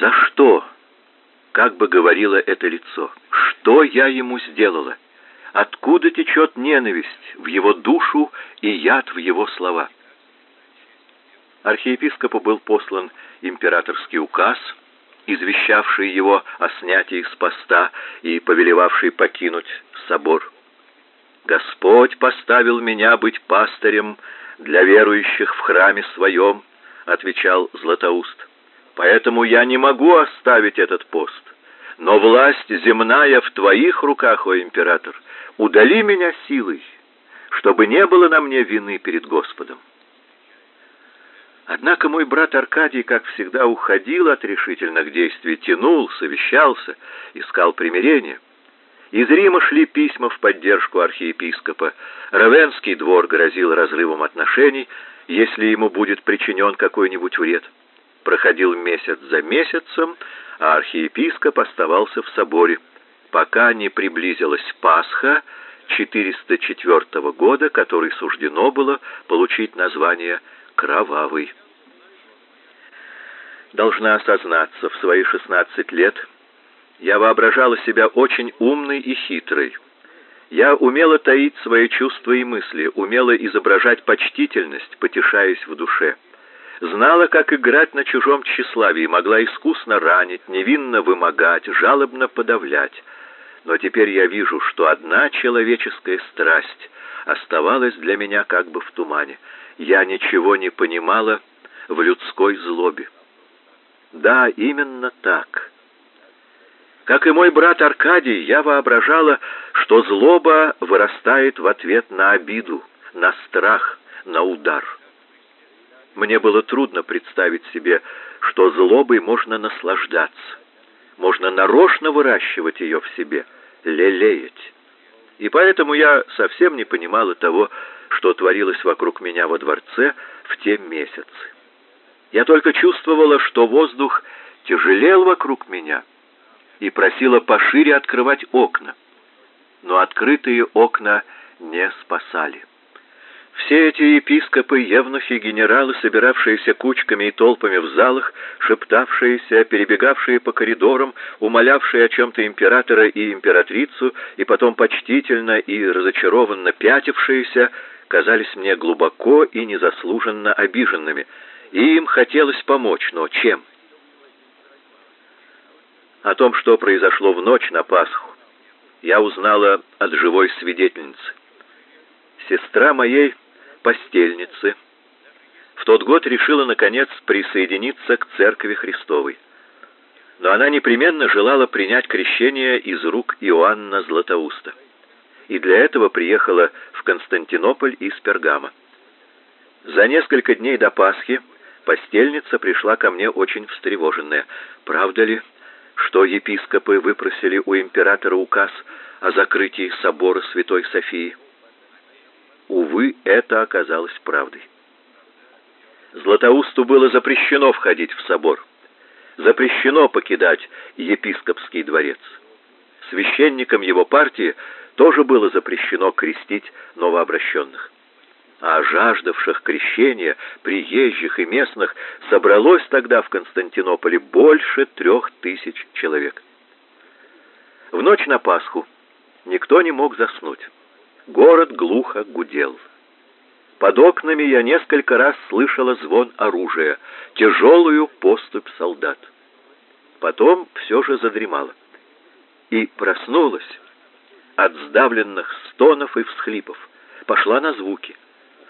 За что? Как бы говорило это лицо. Что я ему сделала? Откуда течет ненависть в его душу и яд в его слова? Архиепископу был послан императорский указ, извещавший его о снятии с поста и повелевавший покинуть собор. Господь поставил меня быть пастырем для верующих в храме своем, отвечал Златоуст. Поэтому я не могу оставить этот пост. Но власть земная в твоих руках, о император. Удали меня силой, чтобы не было на мне вины перед Господом. Однако мой брат Аркадий, как всегда, уходил от решительных действий, тянул, совещался, искал примирения. Из Рима шли письма в поддержку архиепископа. Равенский двор грозил разрывом отношений, если ему будет причинен какой-нибудь вред. Проходил месяц за месяцем, а архиепископ оставался в соборе, пока не приблизилась Пасха 404 года, которой суждено было получить название «Кровавый». Должна осознаться, в свои 16 лет я воображала себя очень умной и хитрой. Я умела таить свои чувства и мысли, умела изображать почтительность, потешаясь в душе. Знала, как играть на чужом тщеславии, могла искусно ранить, невинно вымогать, жалобно подавлять. Но теперь я вижу, что одна человеческая страсть оставалась для меня как бы в тумане. Я ничего не понимала в людской злобе. Да, именно так. Как и мой брат Аркадий, я воображала, что злоба вырастает в ответ на обиду, на страх, на удар. Мне было трудно представить себе, что злобой можно наслаждаться, можно нарочно выращивать ее в себе, лелеять. И поэтому я совсем не понимала того, что творилось вокруг меня во дворце в те месяцы. Я только чувствовала, что воздух тяжелел вокруг меня — и просила пошире открывать окна. Но открытые окна не спасали. Все эти епископы, евнухи, генералы, собиравшиеся кучками и толпами в залах, шептавшиеся, перебегавшие по коридорам, умолявшие о чем-то императора и императрицу, и потом почтительно и разочарованно пятившиеся, казались мне глубоко и незаслуженно обиженными, и им хотелось помочь, но чем? О том, что произошло в ночь на Пасху, я узнала от живой свидетельницы. Сестра моей постельницы в тот год решила, наконец, присоединиться к Церкви Христовой. Но она непременно желала принять крещение из рук Иоанна Златоуста. И для этого приехала в Константинополь из Пергама. За несколько дней до Пасхи постельница пришла ко мне очень встревоженная. «Правда ли?» что епископы выпросили у императора указ о закрытии собора Святой Софии. Увы, это оказалось правдой. Златоусту было запрещено входить в собор, запрещено покидать епископский дворец. Священникам его партии тоже было запрещено крестить новообращенных а жаждавших крещения, приезжих и местных, собралось тогда в Константинополе больше трех тысяч человек. В ночь на Пасху никто не мог заснуть. Город глухо гудел. Под окнами я несколько раз слышала звон оружия, тяжелую поступь солдат. Потом все же задремала. И проснулась от сдавленных стонов и всхлипов. Пошла на звуки.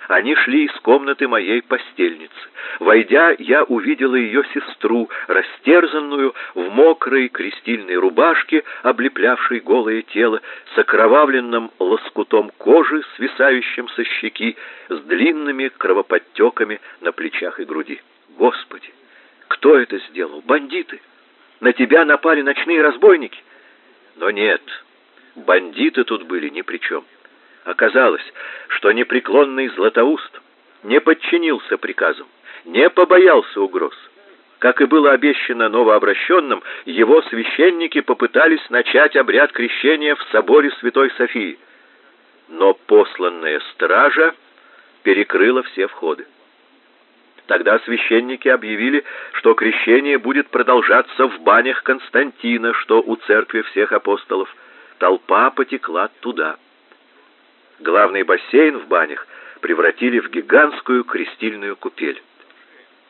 Они шли из комнаты моей постельницы. Войдя, я увидела ее сестру, растерзанную в мокрой крестильной рубашке, облеплявшей голое тело, с окровавленным лоскутом кожи, свисающим со щеки, с длинными кровоподтеками на плечах и груди. Господи, кто это сделал? Бандиты! На тебя напали ночные разбойники? Но нет, бандиты тут были ни при чем. Оказалось, что непреклонный Златоуст не подчинился приказам, не побоялся угроз. Как и было обещано новообращенным, его священники попытались начать обряд крещения в соборе Святой Софии. Но посланная стража перекрыла все входы. Тогда священники объявили, что крещение будет продолжаться в банях Константина, что у церкви всех апостолов. Толпа потекла туда. Главный бассейн в банях превратили в гигантскую крестильную купель.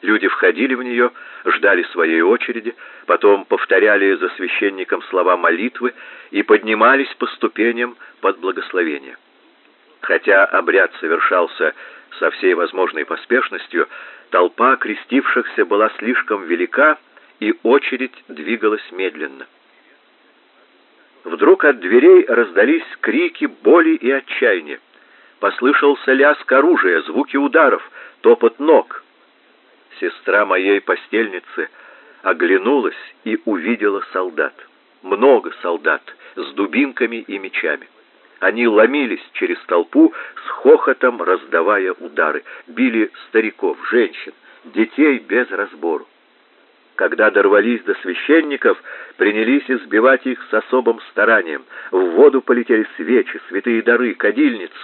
Люди входили в нее, ждали своей очереди, потом повторяли за священником слова молитвы и поднимались по ступеням под благословение. Хотя обряд совершался со всей возможной поспешностью, толпа крестившихся была слишком велика, и очередь двигалась медленно. Вдруг от дверей раздались крики боли и отчаяния. Послышался лязг оружия, звуки ударов, топот ног. Сестра моей постельницы оглянулась и увидела солдат. Много солдат с дубинками и мечами. Они ломились через толпу, с хохотом раздавая удары, били стариков, женщин, детей без разбору. Когда дорвались до священников, принялись избивать их с особым старанием. В воду полетели свечи, святые дары, кадильницы.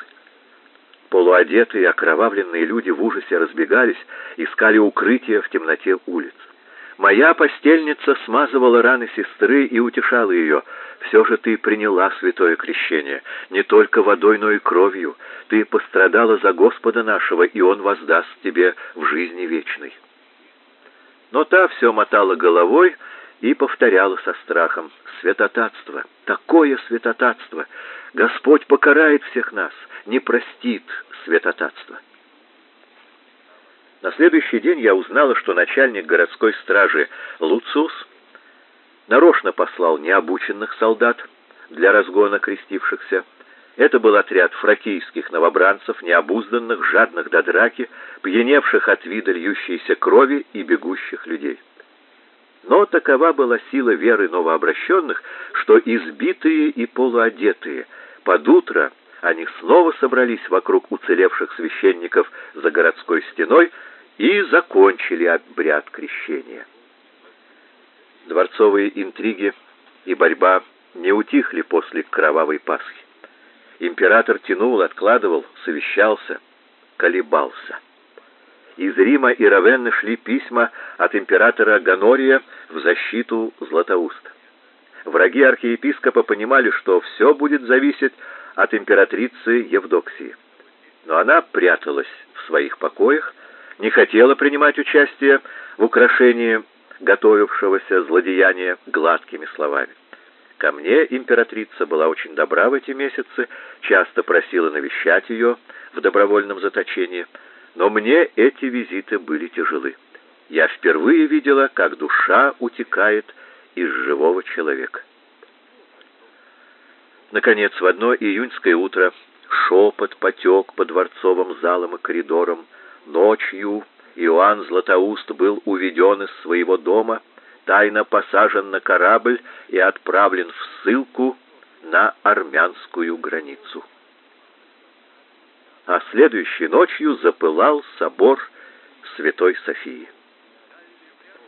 Полуодетые, окровавленные люди в ужасе разбегались, искали укрытия в темноте улиц. Моя постельница смазывала раны сестры и утешала ее. «Все же ты приняла святое крещение, не только водой, но и кровью. Ты пострадала за Господа нашего, и Он воздаст тебе в жизни вечной». Но та все мотала головой и повторяла со страхом. «Святотатство! Такое святотатство! Господь покарает всех нас, не простит святотатство!» На следующий день я узнала, что начальник городской стражи Луциус нарочно послал необученных солдат для разгона крестившихся. Это был отряд фракийских новобранцев, необузданных, жадных до драки, пьяневших от вида льющейся крови и бегущих людей. Но такова была сила веры новообращенных, что избитые и полуодетые под утро они снова собрались вокруг уцелевших священников за городской стеной, и закончили обряд крещения. Дворцовые интриги и борьба не утихли после кровавой Пасхи. Император тянул, откладывал, совещался, колебался. Из Рима и Равенны шли письма от императора Ганория в защиту Златоуста. Враги архиепископа понимали, что все будет зависеть от императрицы Евдоксии. Но она пряталась в своих покоях, не хотела принимать участие в украшении готовившегося злодеяния гладкими словами. Ко мне императрица была очень добра в эти месяцы, часто просила навещать ее в добровольном заточении, но мне эти визиты были тяжелы. Я впервые видела, как душа утекает из живого человека. Наконец, в одно июньское утро шепот потек по дворцовым залам и коридорам, Ночью Иоанн Златоуст был уведен из своего дома, тайно посажен на корабль и отправлен в ссылку на армянскую границу. А следующей ночью запылал собор Святой Софии.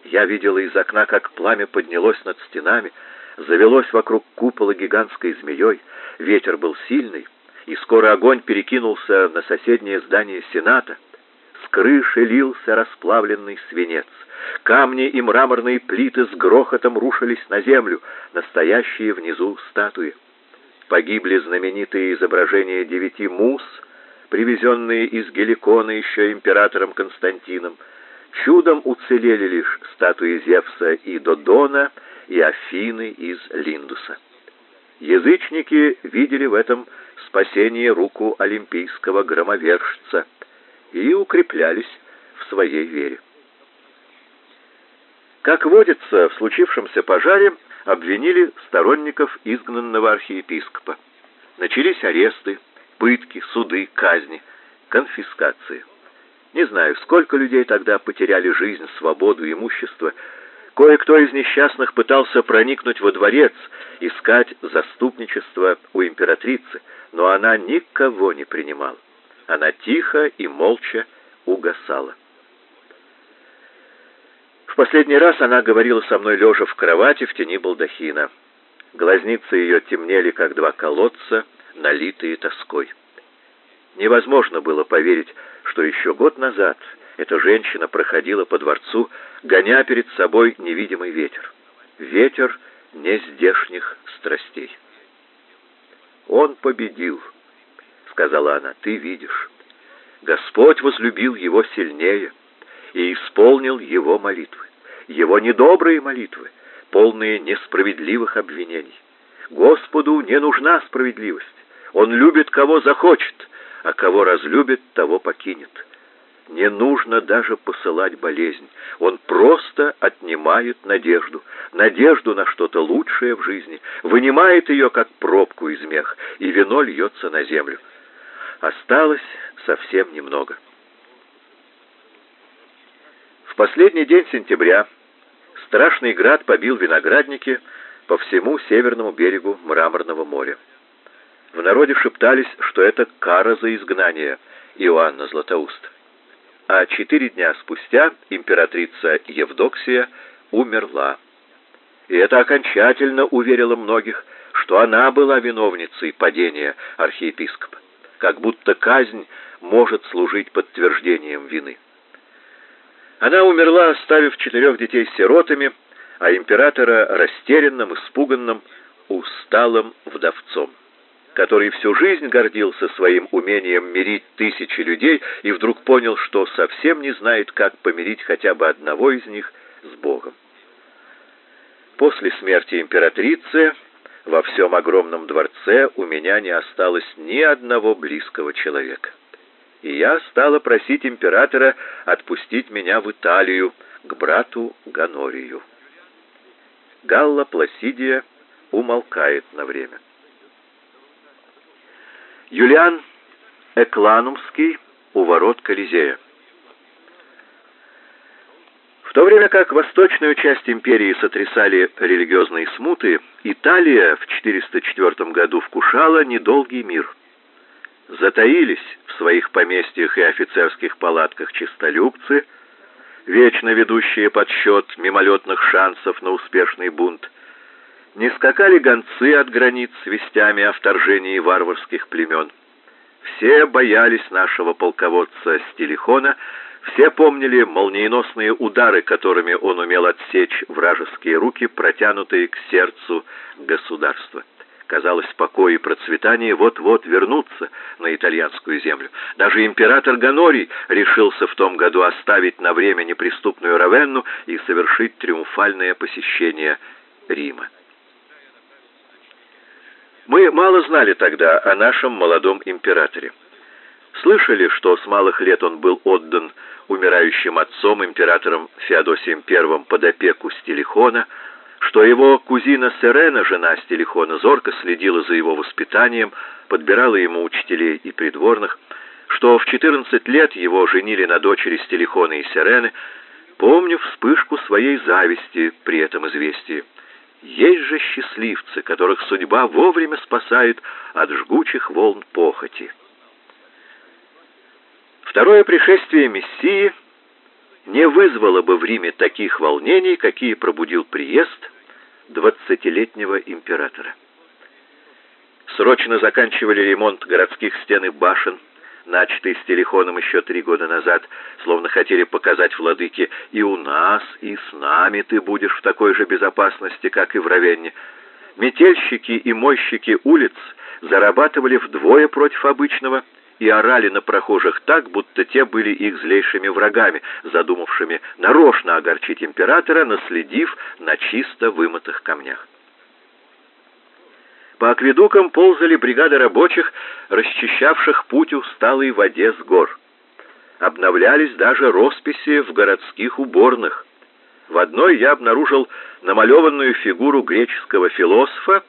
Я видела из окна, как пламя поднялось над стенами, завелось вокруг купола гигантской змеей, ветер был сильный, и скоро огонь перекинулся на соседнее здание Сената, крыши лился расплавленный свинец. Камни и мраморные плиты с грохотом рушились на землю, настоящие внизу статуи. Погибли знаменитые изображения девяти мус, привезенные из Геликона еще императором Константином. Чудом уцелели лишь статуи Зевса и Додона и Афины из Линдуса. Язычники видели в этом спасение руку олимпийского громовержца — и укреплялись в своей вере. Как водится, в случившемся пожаре обвинили сторонников изгнанного архиепископа. Начались аресты, пытки, суды, казни, конфискации. Не знаю, сколько людей тогда потеряли жизнь, свободу, имущество. Кое-кто из несчастных пытался проникнуть во дворец, искать заступничество у императрицы, но она никого не принимала она тихо и молча угасала. В последний раз она говорила со мной лежа в кровати в тени балдахина. Глазницы ее темнели, как два колодца, налитые тоской. Невозможно было поверить, что еще год назад Эта женщина проходила по дворцу, гоня перед собой невидимый ветер. Ветер нездешних страстей. «Он победил», — сказала она, — «ты видишь. Господь возлюбил его сильнее и исполнил его молитвы, его недобрые молитвы, полные несправедливых обвинений. Господу не нужна справедливость. Он любит, кого захочет, а кого разлюбит, того покинет. Не нужно даже посылать болезнь. Он просто отнимает надежду. Надежду на что-то лучшее в жизни. Вынимает ее, как пробку из мех, и вино льется на землю. Осталось совсем немного. В последний день сентября страшный град побил виноградники по всему северному берегу Мраморного моря. В народе шептались, что это кара за изгнание Иоанна Златоуста. А четыре дня спустя императрица Евдоксия умерла. И это окончательно уверило многих, что она была виновницей падения архиепископа, как будто казнь может служить подтверждением вины. Она умерла, оставив четырех детей сиротами, а императора растерянным, испуганным, усталым вдовцом который всю жизнь гордился своим умением мирить тысячи людей и вдруг понял, что совсем не знает, как помирить хотя бы одного из них с Богом. После смерти императрицы во всем огромном дворце у меня не осталось ни одного близкого человека. И я стала просить императора отпустить меня в Италию к брату Ганорию. Галла Пласидия умолкает на время. Юлиан Экланумский у ворот Колизея. То время как восточную часть империи сотрясали религиозные смуты, Италия в 404 году вкушала недолгий мир. Затаились в своих поместьях и офицерских палатках чистолюбцы, вечно ведущие подсчет мимолетных шансов на успешный бунт, не скакали гонцы от границ с вестями о вторжении варварских племен. Все боялись нашего полководца Стилихона, все помнили молниеносные удары, которыми он умел отсечь вражеские руки, протянутые к сердцу государства. Казалось, покой и процветание вот-вот вернутся на итальянскую землю. Даже император Ганорий решился в том году оставить на время неприступную Равенну и совершить триумфальное посещение Рима. Мы мало знали тогда о нашем молодом императоре. Слышали, что с малых лет он был отдан умирающим отцом императором Феодосием I под опеку Стилихона, что его кузина Серена, жена Стилихона, зорко следила за его воспитанием, подбирала ему учителей и придворных, что в 14 лет его женили на дочери Стилихона и Серены, помню вспышку своей зависти при этом известии. Есть же счастливцы, которых судьба вовремя спасает от жгучих волн похоти. Второе пришествие Мессии не вызвало бы в Риме таких волнений, какие пробудил приезд двадцатилетнего императора. Срочно заканчивали ремонт городских стен и башен, начатый с Телехоном еще три года назад, словно хотели показать владыке, и у нас, и с нами ты будешь в такой же безопасности, как и в Равенне. Метельщики и мойщики улиц зарабатывали вдвое против обычного и орали на прохожих так, будто те были их злейшими врагами, задумавшими нарочно огорчить императора, наследив на чисто вымытых камнях. По акведукам ползали бригады рабочих, расчищавших путь усталой воде с гор. Обновлялись даже росписи в городских уборных. В одной я обнаружил намалеванную фигуру греческого философа,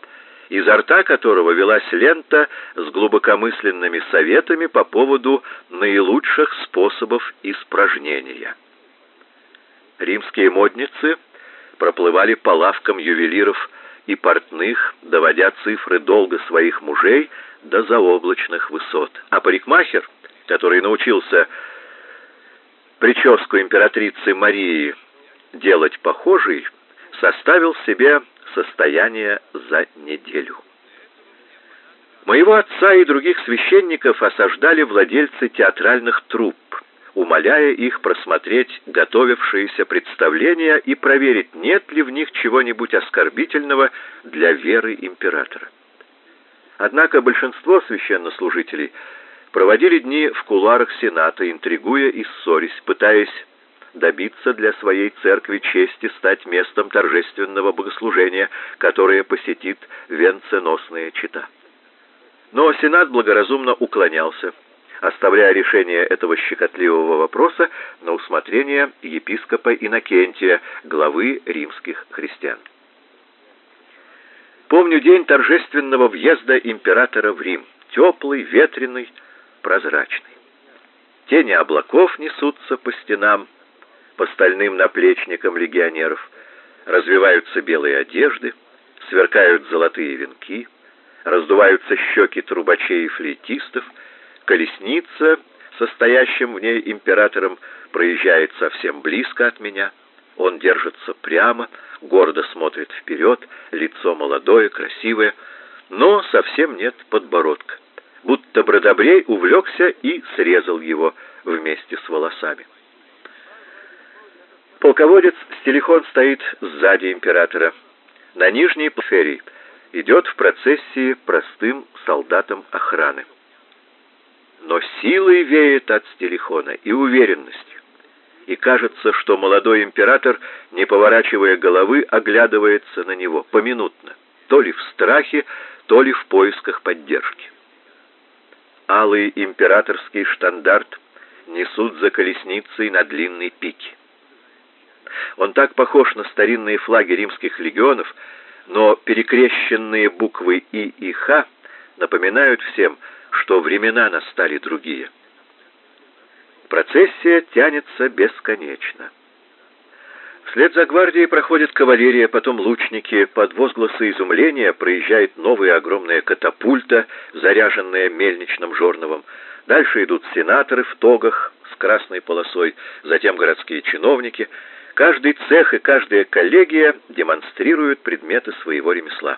изо рта которого велась лента с глубокомысленными советами по поводу наилучших способов испражнения. Римские модницы проплывали по лавкам ювелиров и портных, доводя цифры долга своих мужей до заоблачных высот. А парикмахер, который научился прическу императрицы Марии делать похожей, составил себе состояние за неделю. Моего отца и других священников осаждали владельцы театральных труп, умоляя их просмотреть готовившиеся представления и проверить, нет ли в них чего-нибудь оскорбительного для веры императора. Однако большинство священнослужителей проводили дни в кулуарах Сената, интригуя и ссорясь, пытаясь добиться для своей церкви чести стать местом торжественного богослужения, которое посетит венценосная чита. Но Сенат благоразумно уклонялся, оставляя решение этого щекотливого вопроса на усмотрение епископа Иннокентия, главы римских христиан. Помню день торжественного въезда императора в Рим, теплый, ветреный, прозрачный. Тени облаков несутся по стенам, по стальным наплечникам легионеров, развиваются белые одежды, сверкают золотые венки, раздуваются щеки трубачей и флейтистов, колесница, состоящим в ней императором, проезжает совсем близко от меня. Он держится прямо, гордо смотрит вперед, лицо молодое, красивое, но совсем нет подбородка. Будто Бродобрей увлекся и срезал его вместе с волосами. Полководец Стелихон стоит сзади императора. На нижней периферии идет в процессии простым солдатом охраны. Но силой веет от Стелихона и уверенностью. И кажется, что молодой император, не поворачивая головы, оглядывается на него поминутно, то ли в страхе, то ли в поисках поддержки. Алый императорский штандарт несут за колесницей на длинной пике. Он так похож на старинные флаги римских легионов, но перекрещенные буквы И и Х напоминают всем, что времена настали другие. Процессия тянется бесконечно. Вслед за гвардией проходит кавалерия, потом лучники. Под возгласы изумления проезжает новая огромная катапульта, заряженная мельничным жорновом. Дальше идут сенаторы в тогах с красной полосой, затем городские чиновники — Каждый цех и каждая коллегия демонстрируют предметы своего ремесла.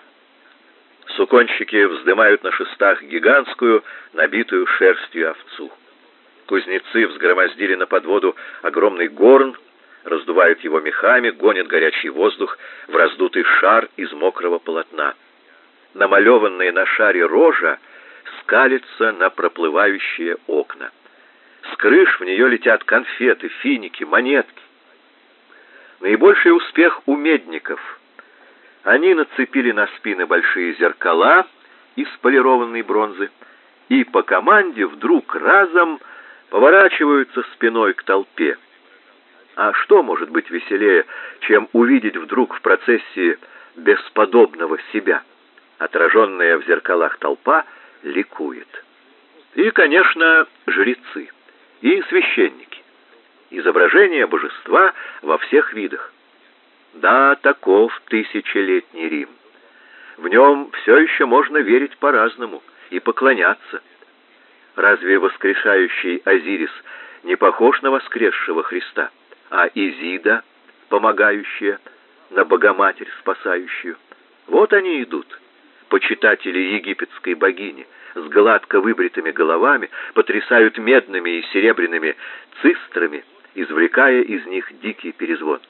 Суконщики вздымают на шестах гигантскую, набитую шерстью овцу. Кузнецы взгромоздили на подводу огромный горн, раздувают его мехами, гонят горячий воздух в раздутый шар из мокрого полотна. Намалеванная на шаре рожа скалится на проплывающие окна. С крыш в нее летят конфеты, финики, монетки. Наибольший успех у медников. Они нацепили на спины большие зеркала из полированной бронзы и по команде вдруг разом поворачиваются спиной к толпе. А что может быть веселее, чем увидеть вдруг в процессии бесподобного себя? Отраженная в зеркалах толпа ликует. И, конечно, жрецы и священники изображение божества во всех видах. Да, таков тысячелетний Рим. В нем все еще можно верить по-разному и поклоняться. Разве воскрешающий Азирис не похож на воскресшего Христа, а Изида, помогающая, на Богоматерь спасающую? Вот они идут, почитатели египетской богини, с гладко выбритыми головами, потрясают медными и серебряными цистрами, извлекая из них дикий перезвон.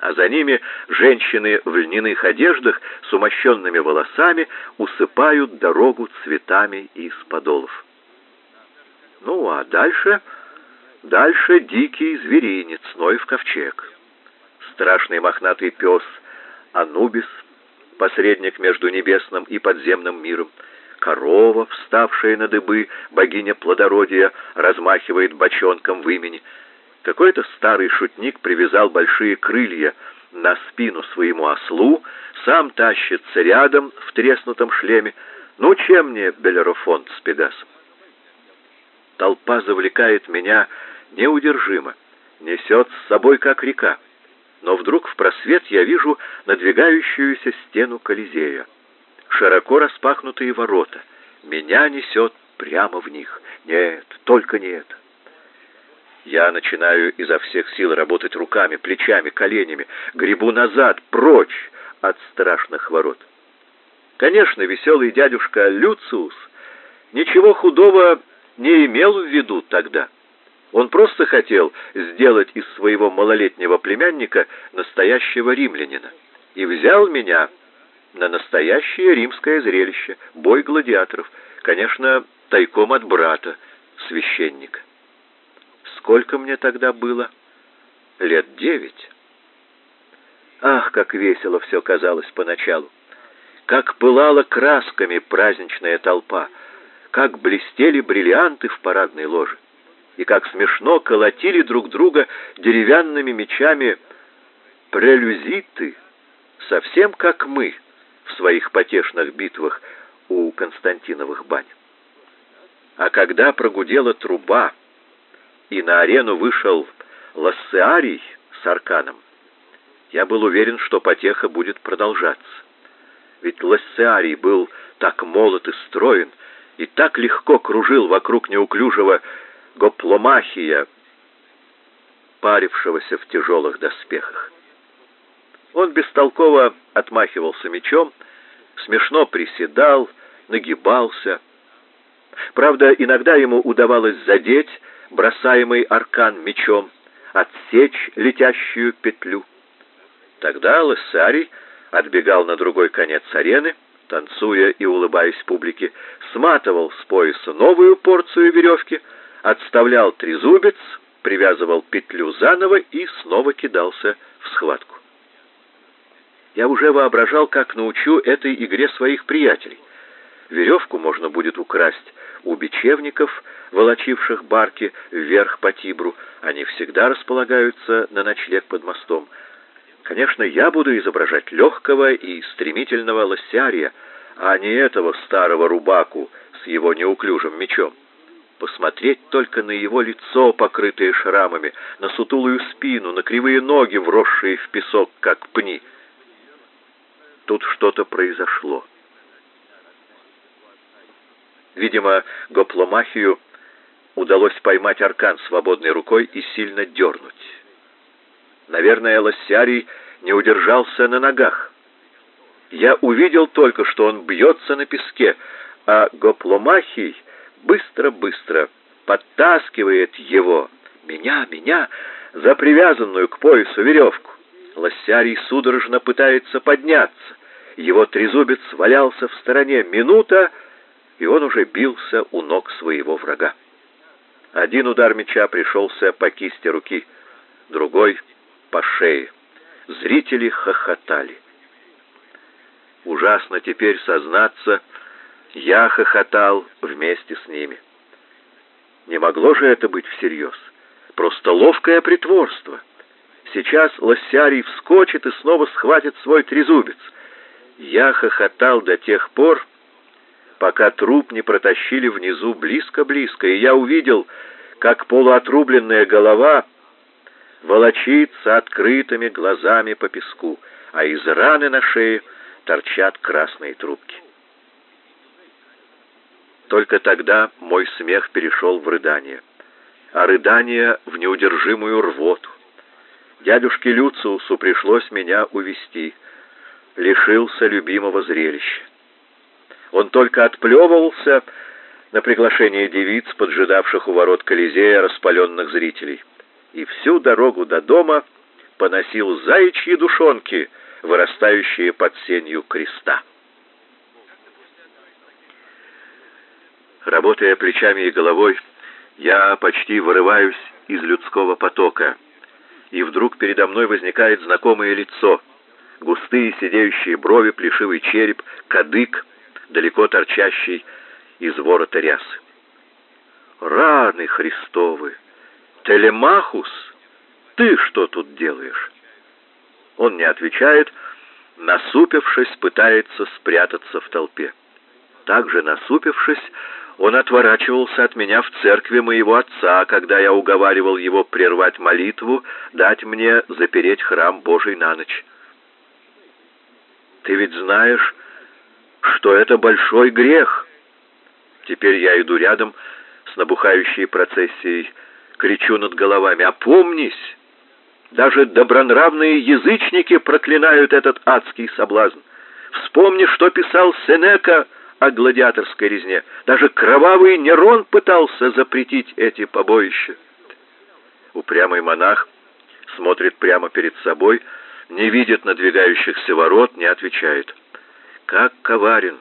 А за ними женщины в льняных одеждах с умощенными волосами усыпают дорогу цветами из подолов. Ну, а дальше... Дальше дикий зверинец, в ковчег. Страшный мохнатый пес Анубис, посредник между небесным и подземным миром, корова, вставшая на дыбы, богиня плодородия, размахивает бочонком в имени — какой-то старый шутник привязал большие крылья на спину своему ослу, сам тащится рядом в треснутом шлеме. Ну, чем мне Белерофонт с Пегасом? Толпа завлекает меня неудержимо, несет с собой, как река. Но вдруг в просвет я вижу надвигающуюся стену Колизея. Широко распахнутые ворота. Меня несет прямо в них. Нет, только не это. Я начинаю изо всех сил работать руками, плечами, коленями, гребу назад, прочь от страшных ворот. Конечно, веселый дядюшка Люциус ничего худого не имел в виду тогда. Он просто хотел сделать из своего малолетнего племянника настоящего римлянина и взял меня на настоящее римское зрелище, бой гладиаторов, конечно, тайком от брата, священника. Сколько мне тогда было? Лет девять. Ах, как весело все казалось поначалу! Как пылала красками праздничная толпа! Как блестели бриллианты в парадной ложе! И как смешно колотили друг друга деревянными мечами прелюзиты, совсем как мы в своих потешных битвах у Константиновых бань. А когда прогудела труба, и на арену вышел Лассеарий с арканом, я был уверен, что потеха будет продолжаться. Ведь Лассеарий был так молод и строен, и так легко кружил вокруг неуклюжего гопломахия, парившегося в тяжелых доспехах. Он бестолково отмахивался мечом, смешно приседал, нагибался. Правда, иногда ему удавалось задеть бросаемый аркан мечом, отсечь летящую петлю. Тогда Лессарий отбегал на другой конец арены, танцуя и улыбаясь публике, сматывал с пояса новую порцию веревки, отставлял трезубец, привязывал петлю заново и снова кидался в схватку. Я уже воображал, как научу этой игре своих приятелей. Веревку можно будет украсть у бечевников, волочивших барки вверх по Тибру. Они всегда располагаются на ночлег под мостом. Конечно, я буду изображать легкого и стремительного лосярия, а не этого старого рубаку с его неуклюжим мечом. Посмотреть только на его лицо, покрытое шрамами, на сутулую спину, на кривые ноги, вросшие в песок, как пни — Тут что-то произошло. Видимо, гопломахию удалось поймать аркан свободной рукой и сильно дернуть. Наверное, Лоссярий не удержался на ногах. Я увидел только, что он бьется на песке, а гопломахий быстро-быстро подтаскивает его, меня, меня, за привязанную к поясу веревку. Лоссярий судорожно пытается подняться. Его трезубец валялся в стороне. Минута, и он уже бился у ног своего врага. Один удар меча пришелся по кисти руки, другой — по шее. Зрители хохотали. Ужасно теперь сознаться, я хохотал вместе с ними. Не могло же это быть всерьез. Просто ловкое притворство — Сейчас лосярий вскочит и снова схватит свой трезубец. Я хохотал до тех пор, пока труп не протащили внизу близко-близко, и я увидел, как полуотрубленная голова волочится открытыми глазами по песку, а из раны на шее торчат красные трубки. Только тогда мой смех перешел в рыдание, а рыдание в неудержимую рвоту. Дядюшке Люциусу пришлось меня увести. Лишился любимого зрелища. Он только отплевывался на приглашение девиц, поджидавших у ворот Колизея распаленных зрителей. И всю дорогу до дома поносил заячьи душонки, вырастающие под сенью креста. Работая плечами и головой, я почти вырываюсь из людского потока — и вдруг передо мной возникает знакомое лицо. Густые сидеющие брови, плешивый череп, кадык, далеко торчащий из ворота рясы. Раны Христовы! Телемахус, ты что тут делаешь? Он не отвечает, насупившись, пытается спрятаться в толпе. Также насупившись, он отворачивался от меня в церкви моего отца, когда я уговаривал его прервать молитву, дать мне запереть храм Божий на ночь. Ты ведь знаешь, что это большой грех. Теперь я иду рядом с набухающей процессией, кричу над головами: "Опомнись! Даже добронравные язычники проклинают этот адский соблазн. Вспомни, что писал Сенека о гладиаторской резне. Даже кровавый Нерон пытался запретить эти побоища. Упрямый монах смотрит прямо перед собой, не видит надвигающихся ворот, не отвечает. Как коварен,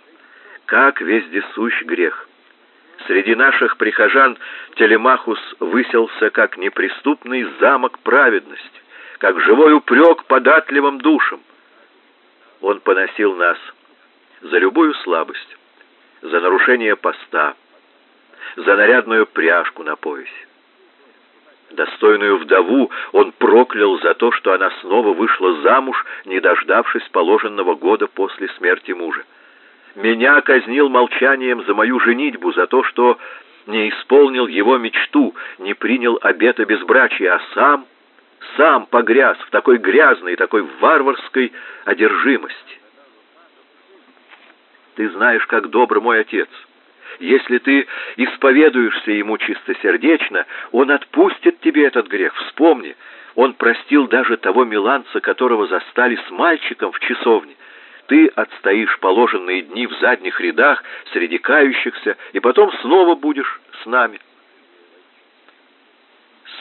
как вездесущ грех! Среди наших прихожан Телемахус выселся как неприступный замок праведности, как живой упрек податливым душам. Он поносил нас за любую слабость, за нарушение поста, за нарядную пряжку на поясе. Достойную вдову он проклял за то, что она снова вышла замуж, не дождавшись положенного года после смерти мужа. Меня казнил молчанием за мою женитьбу, за то, что не исполнил его мечту, не принял обета безбрачия, а сам, сам погряз в такой грязной, такой варварской одержимости. Ты знаешь, как добр мой отец. Если ты исповедуешься ему чистосердечно, он отпустит тебе этот грех. Вспомни, он простил даже того миланца, которого застали с мальчиком в часовне ты отстоишь положенные дни в задних рядах среди кающихся, и потом снова будешь с нами.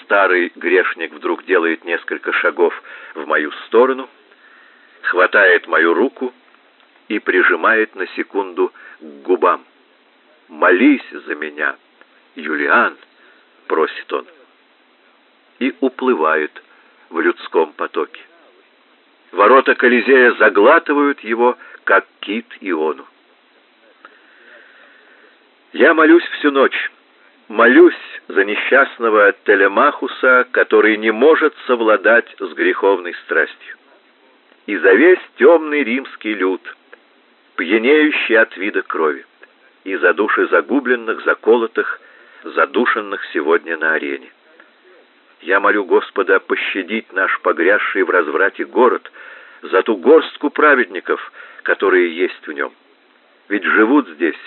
Старый грешник вдруг делает несколько шагов в мою сторону, хватает мою руку и прижимает на секунду к губам. «Молись за меня, Юлиан!» — просит он. И уплывает в людском потоке. Ворота Колизея заглатывают его, как кит Иону. Я молюсь всю ночь. Молюсь за несчастного Телемахуса, который не может совладать с греховной страстью. И за весь темный римский люд, пьянеющий от вида крови, и за души загубленных, заколотых, задушенных сегодня на арене. Я молю Господа пощадить наш погрязший в разврате город за ту горстку праведников, которые есть в нем. Ведь живут здесь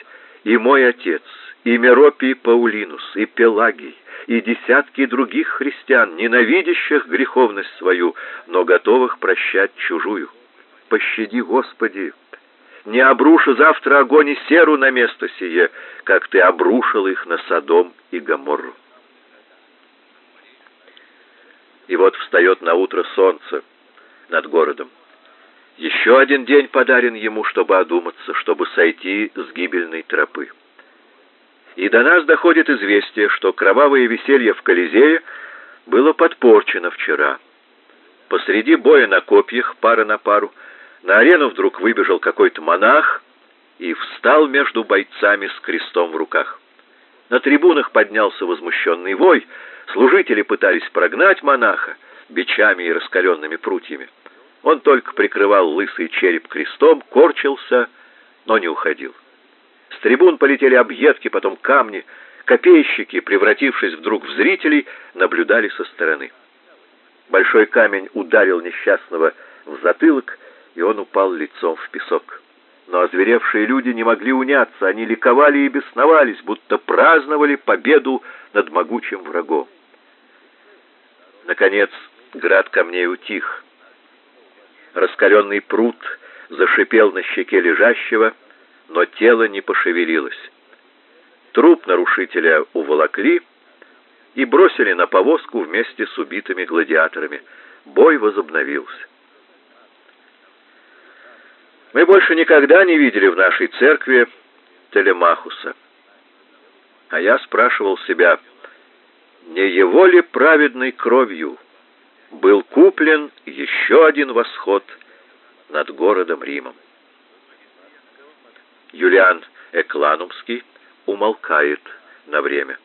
и мой отец, и Меропий Паулинус, и Пелагий, и десятки других христиан, ненавидящих греховность свою, но готовых прощать чужую. Пощади, Господи, не обруши завтра огонь и серу на место сие, как ты обрушил их на Содом и Гоморру. И вот встает на утро солнце над городом. Еще один день подарен ему, чтобы одуматься, чтобы сойти с гибельной тропы. И до нас доходит известие, что кровавое веселье в Колизее было подпорчено вчера. Посреди боя на копьях, пара на пару, на арену вдруг выбежал какой-то монах и встал между бойцами с крестом в руках. На трибунах поднялся возмущенный вой, Служители пытались прогнать монаха бичами и раскаленными прутьями. Он только прикрывал лысый череп крестом, корчился, но не уходил. С трибун полетели объедки, потом камни. Копейщики, превратившись вдруг в зрителей, наблюдали со стороны. Большой камень ударил несчастного в затылок, и он упал лицом в песок. Но озверевшие люди не могли уняться, они ликовали и бесновались, будто праздновали победу над могучим врагом. Наконец, град камней утих. Раскаленный пруд зашипел на щеке лежащего, но тело не пошевелилось. Труп нарушителя уволокли и бросили на повозку вместе с убитыми гладиаторами. Бой возобновился. Мы больше никогда не видели в нашей церкви Телемахуса. А я спрашивал себя, не его ли праведной кровью был куплен еще один восход над городом Римом? Юлиан Экланумский умолкает на время.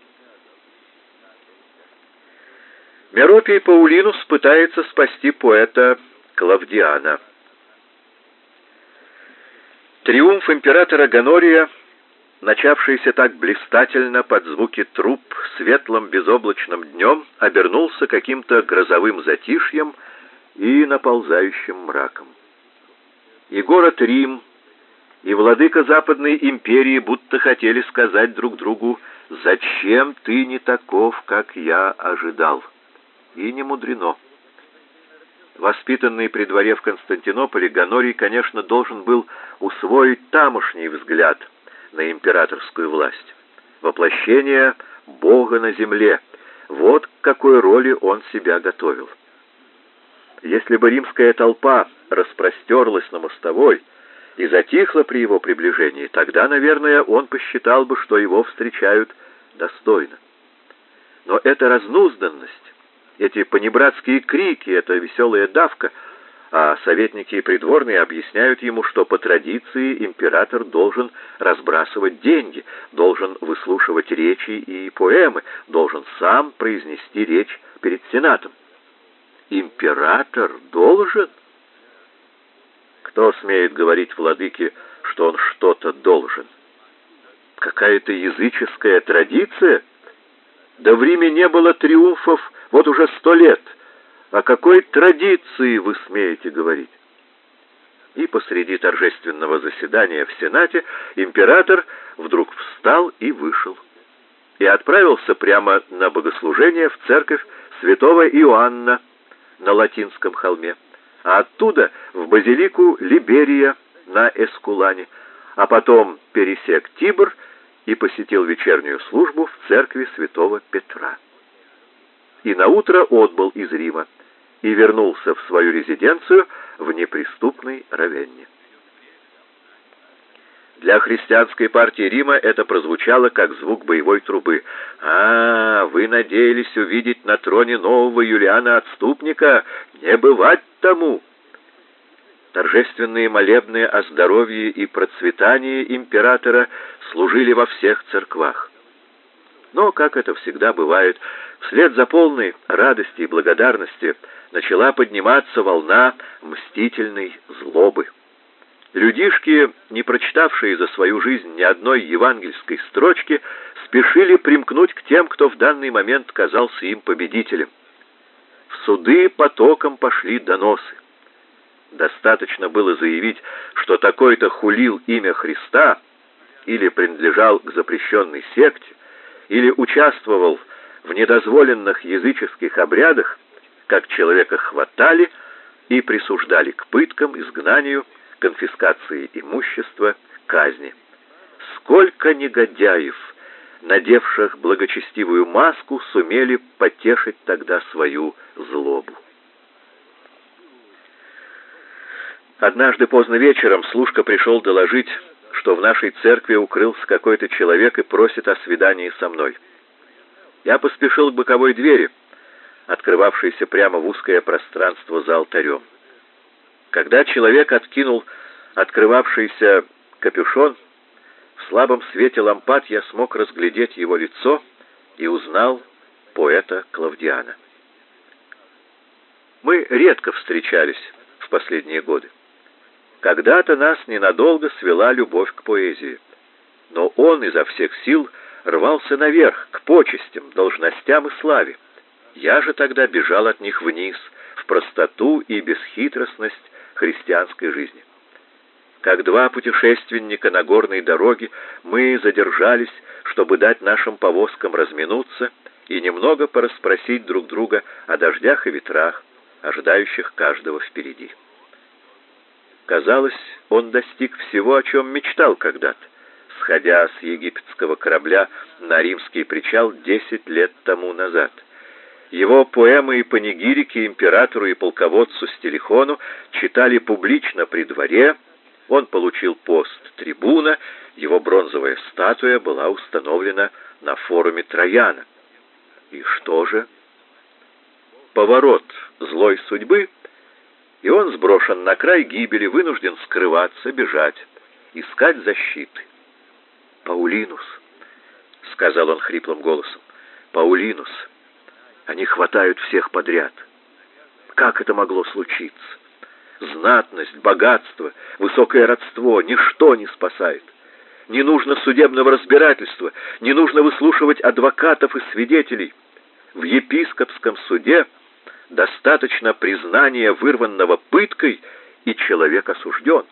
Меропий Паулинус пытается спасти поэта Клавдиана. Триумф императора Гонория начавшийся так блистательно под звуки труп светлым безоблачным днем, обернулся каким-то грозовым затишьем и наползающим мраком. И город Рим, и владыка Западной империи будто хотели сказать друг другу «Зачем ты не таков, как я ожидал?» И не мудрено. Воспитанный при дворе в Константинополе, Гонорий, конечно, должен был усвоить тамошний взгляд – на императорскую власть. Воплощение Бога на земле, Вот к какой роли он себя готовил. Если бы римская толпа распростерлась на мостовой и затихла при его приближении, тогда, наверное, он посчитал бы, что его встречают достойно. Но эта разнузданность, эти понебратские крики, эта веселая давка, а советники и придворные объясняют ему, что по традиции император должен разбрасывать деньги, должен выслушивать речи и поэмы, должен сам произнести речь перед Сенатом. Император должен? Кто смеет говорить владыке, что он что-то должен? Какая-то языческая традиция? Да в Риме не было триумфов вот уже сто лет. О какой традиции вы смеете говорить? И посреди торжественного заседания в Сенате император вдруг встал и вышел. И отправился прямо на богослужение в церковь святого Иоанна, на Латинском холме, а оттуда в базилику Либерия на Эскулане, а потом пересек Тибр и посетил вечернюю службу в церкви святого Петра. И наутро отбыл из Рима и вернулся в свою резиденцию в неприступной Равенне. Для христианской партии Рима это прозвучало как звук боевой трубы. «А, вы надеялись увидеть на троне нового Юлиана-отступника? Не бывать тому!» Торжественные молебны о здоровье и процветании императора служили во всех церквах. Но, как это всегда бывает, вслед за полной радости и благодарности начала подниматься волна мстительной злобы. Людишки, не прочитавшие за свою жизнь ни одной евангельской строчки, спешили примкнуть к тем, кто в данный момент казался им победителем. В суды потоком пошли доносы. Достаточно было заявить, что такой-то хулил имя Христа или принадлежал к запрещенной секте, или участвовал в недозволенных языческих обрядах, как человека хватали и присуждали к пыткам, изгнанию, конфискации имущества, казни. Сколько негодяев, надевших благочестивую маску, сумели потешить тогда свою злобу. Однажды поздно вечером служка пришел доложить, что в нашей церкви укрылся какой-то человек и просит о свидании со мной. Я поспешил к боковой двери, открывавшейся прямо в узкое пространство за алтарем. Когда человек откинул открывавшийся капюшон, в слабом свете лампад я смог разглядеть его лицо и узнал поэта Клавдиана. Мы редко встречались в последние годы. Когда-то нас ненадолго свела любовь к поэзии, но он изо всех сил рвался наверх, к почестям, должностям и славе. Я же тогда бежал от них вниз, в простоту и бесхитростность христианской жизни. Как два путешественника на горной дороге, мы задержались, чтобы дать нашим повозкам разминуться и немного порасспросить друг друга о дождях и ветрах, ожидающих каждого впереди. Казалось, он достиг всего, о чем мечтал когда-то, сходя с египетского корабля на римский причал десять лет тому назад — его поэмы и панигирики императору и полководцу Стелихону читали публично при дворе, он получил пост трибуна, его бронзовая статуя была установлена на форуме Трояна. И что же? Поворот злой судьбы, и он сброшен на край гибели, вынужден скрываться, бежать, искать защиты. «Паулинус», — сказал он хриплым голосом, — «Паулинус». Они хватают всех подряд. Как это могло случиться? Знатность, богатство, высокое родство — ничто не спасает. Не нужно судебного разбирательства, не нужно выслушивать адвокатов и свидетелей. В епископском суде достаточно признания вырванного пыткой, и человек осужден.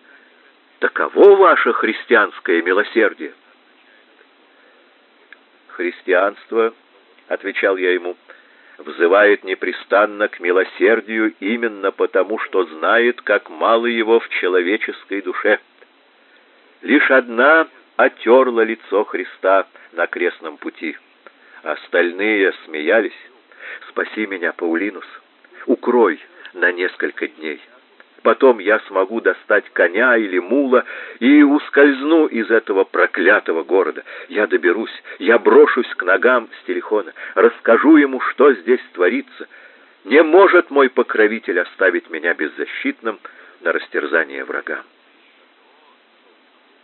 Таково ваше христианское милосердие. Христианство, — отвечал я ему, — взывает непрестанно к милосердию именно потому, что знает, как мало его в человеческой душе. Лишь одна отерла лицо Христа на крестном пути. Остальные смеялись. Спаси меня, Паулинус. Укрой на несколько дней. Потом я смогу достать коня или мула и ускользну из этого проклятого города. Я доберусь, я брошусь к ногам Стерихона, расскажу ему, что здесь творится. Не может мой покровитель оставить меня беззащитным на растерзание врага.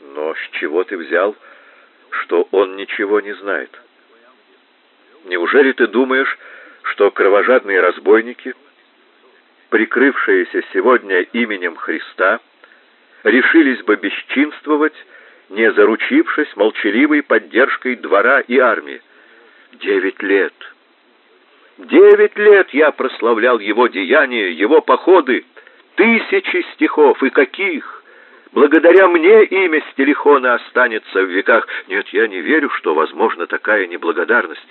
Но с чего ты взял, что он ничего не знает? Неужели ты думаешь, что кровожадные разбойники, прикрывшиеся сегодня именем Христа, решились бы бесчинствовать, не заручившись молчаливой поддержкой двора и армии? Девять лет. Девять лет я прославлял его деяния, его походы, тысячи стихов, и каких! Благодаря мне имя Стелихона останется в веках. Нет, я не верю, что возможна такая неблагодарность.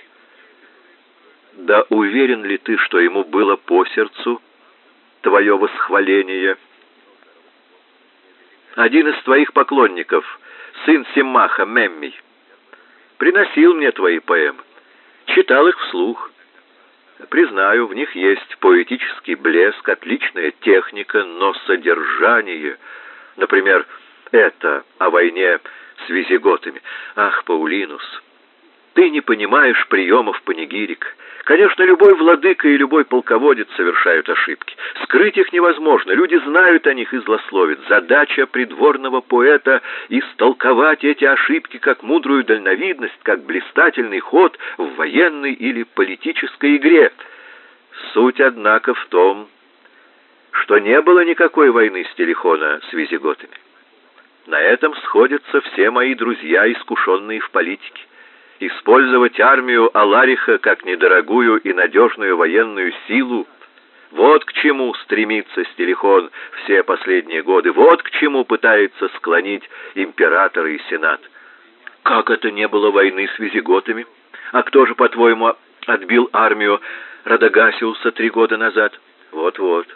Да уверен ли ты, что ему было по сердцу твое восхваление? Один из твоих поклонников, сын Симаха, Меммий, приносил мне твои поэмы, читал их вслух. Признаю, в них есть поэтический блеск, отличная техника, но содержание, например, это о войне с визиготами. Ах, Паулинус, ты не понимаешь приемов панигирик. Конечно, любой владыка и любой полководец совершают ошибки. Скрыть их невозможно, люди знают о них и злословят. Задача придворного поэта — истолковать эти ошибки как мудрую дальновидность, как блистательный ход в военной или политической игре. Суть, однако, в том, что не было никакой войны с Телехона с визиготами. На этом сходятся все мои друзья, искушенные в политике использовать армию Алариха как недорогую и надежную военную силу, вот к чему стремится Стелихон все последние годы, вот к чему пытается склонить император и сенат. Как это не было войны с визиготами? А кто же, по-твоему, отбил армию Радагасиуса три года назад? Вот-вот.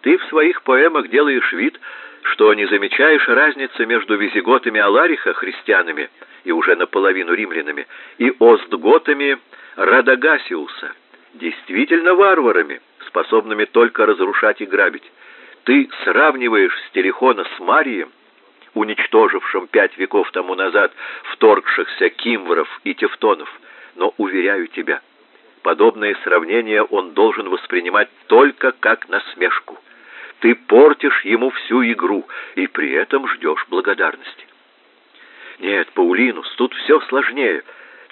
Ты в своих поэмах делаешь вид, что не замечаешь разницы между визиготами Алариха, христианами, и уже наполовину римлянами, и остготами Радагасиуса, действительно варварами, способными только разрушать и грабить. Ты сравниваешь Стелихона с Марием, уничтожившим пять веков тому назад вторгшихся кимвров и тевтонов, но, уверяю тебя, подобное сравнение он должен воспринимать только как насмешку. Ты портишь ему всю игру и при этом ждешь благодарности. Нет, Паулинус, тут все сложнее.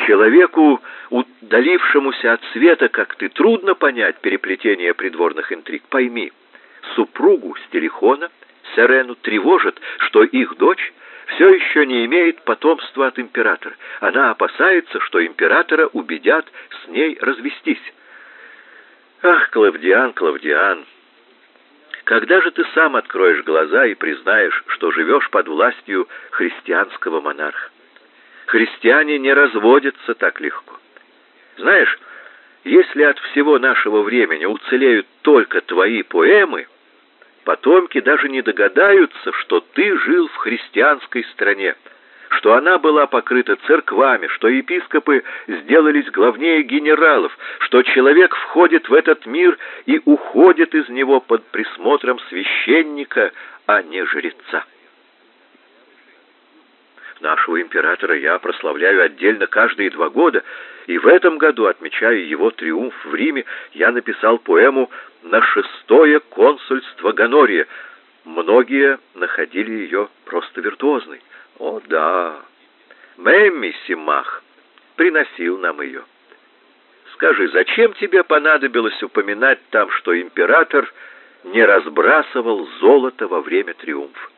Человеку, удалившемуся от света, как ты, трудно понять переплетение придворных интриг. Пойми, супругу Стелихона, Серену, тревожит, что их дочь все еще не имеет потомства от императора. Она опасается, что императора убедят с ней развестись. Ах, Клавдиан, Клавдиан, когда же ты сам откроешь глаза и признаешь, что живешь под властью христианского монарха? Христиане не разводятся так легко. Знаешь, если от всего нашего времени уцелеют только твои поэмы, потомки даже не догадаются, что ты жил в христианской стране, что она была покрыта церквами, что епископы сделались главнее генералов, что человек входит в этот мир и уходит из него под присмотром священника, а не жреца. Нашего императора я прославляю отдельно каждые два года, и в этом году, отмечая его триумф в Риме, я написал поэму «На шестое консульство Ганория». Многие находили ее просто виртуозной. О, да, Мэмми Симах приносил нам ее. Скажи, зачем тебе понадобилось упоминать там, что император не разбрасывал золото во время триумфа?